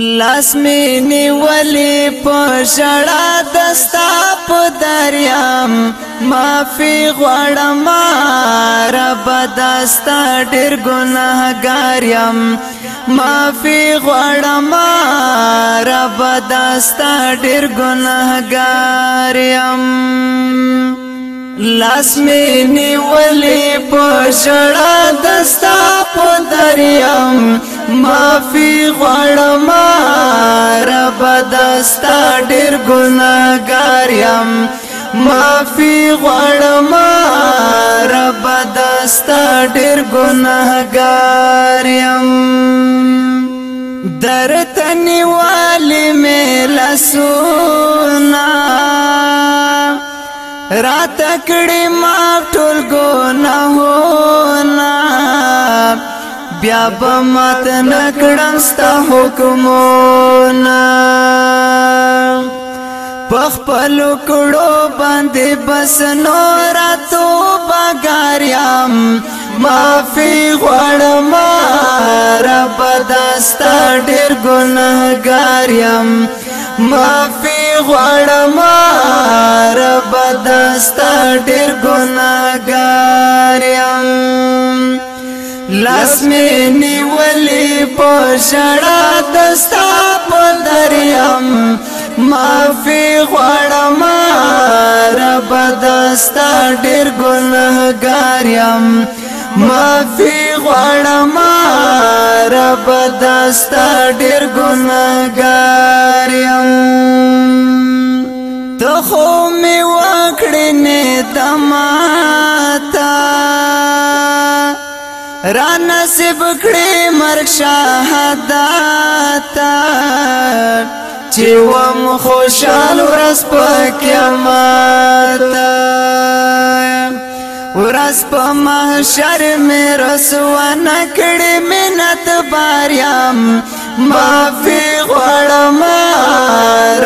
لاس می نیولی پشڑا دستا پا دریام مافی غوڑم رب دستا ډیر گناہ گاریم مافی غوڑم رب دستا ډیر گناہ گاریم لاس می نیولې په شړا دستا په دریم معافي غړم رب دستا ډېر ګناګار يم معافي غړم رب دستا ډېر ګناګار يم درتنی والي مې لاسو رات کړي ما ټول ګناهونه بیا به مات نکړم ستا حکمونه پخپل کړو باندې بس نو راتو بګاریام معافي غړم رب داستا ډیر ګناهګاریم معافي غواړم رب دستا ډیر ګناګار یم لاس مې نیولې په شړا دستا په دریم معافي غواړم رب دستا ډیر ګناګار یم معافي غواړم رب دستا ډیر ګناګار دماتا را نصیب کړې مرګ شهادت چې وم خوشاله ورځ په قیامت ورځ په محشر مې رسوا نه کړې منت باریام معافي غړم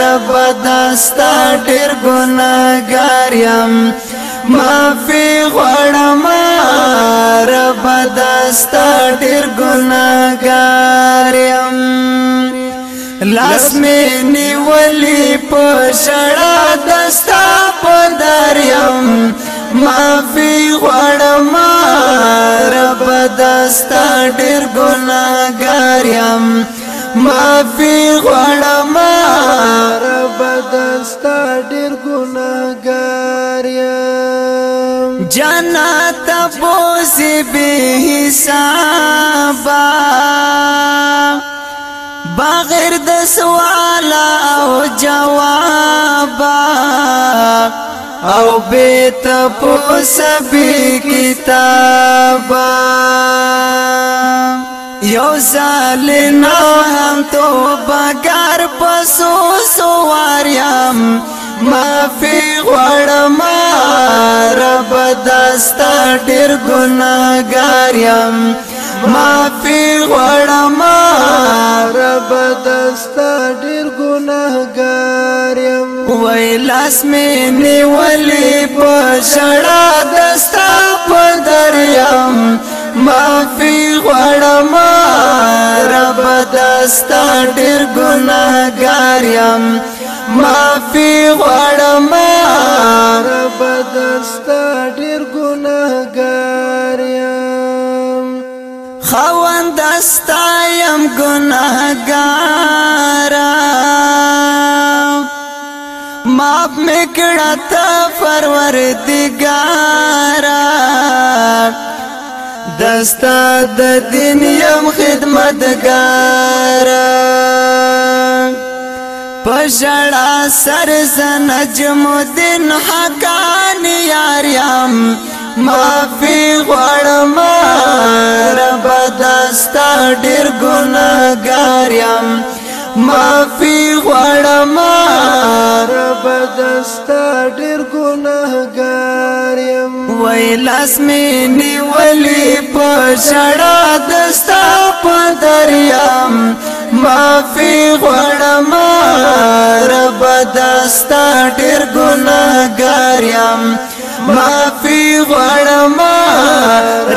رب دستا ډېر ګناګار يم معافي غړم رب دستا ډیر ګناګار يم لاس مې نیولې په شړا دستا په دریم معافي غړم رب دستا ډیر ګناګار يم معافي غړم رب دستا ډیر ګناګار تپوس به حساب بغیر د سوال او جواب او به تپوس به کتاب یو ظالم هم تو بغیر پسو سواریم ما فی غړم رب دا زستا ډیر ګناګار یم معافي غواړم رب دستا ډیر ګناګار یم وای لاس مې نیولې په شړا دستا په دریم معافي غواړم ستا ډیر ګناهګار یم معافي غواړم رب درستا ډیر ګناهګار یم خوند ستا یم ګناهګار معاف میکړه ته پروردګار دستا د دین يم خدمتګار پښړا سر سنجم الدین حقان یار یم معافي غړم رب دستا ډیر ګناګار یم معافي غړم رب دستا ډیر ګناګار یم وای لاس می نیو شړا دستا په دریام معافي غړم رب دستا ډیر ګناګاریم معافي غړم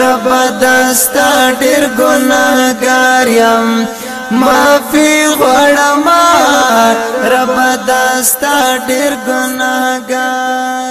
رب دستا ډیر ګناګاریم معافي غړم رب دستا ډیر ګناګار